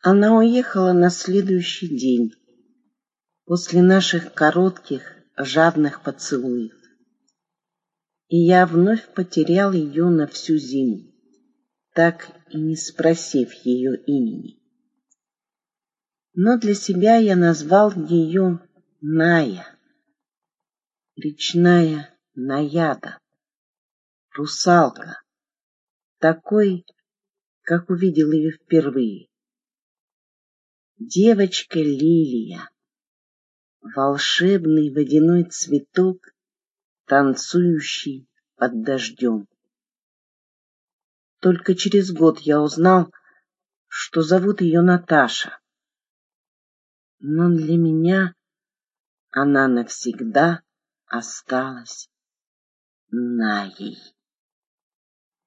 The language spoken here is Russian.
Она уехала на следующий день, после наших коротких, жадных поцелуев. И я вновь потерял ее на всю зиму, так и не спросив ее имени. Но для себя я назвал ее Ная, речная Наяда, русалка, такой, как увидел ее впервые. Девочка лилия, волшебный водяной цветок, танцующий под дождем. Только через год я узнал, что зовут ее Наташа. Но для меня она навсегда осталась Наей.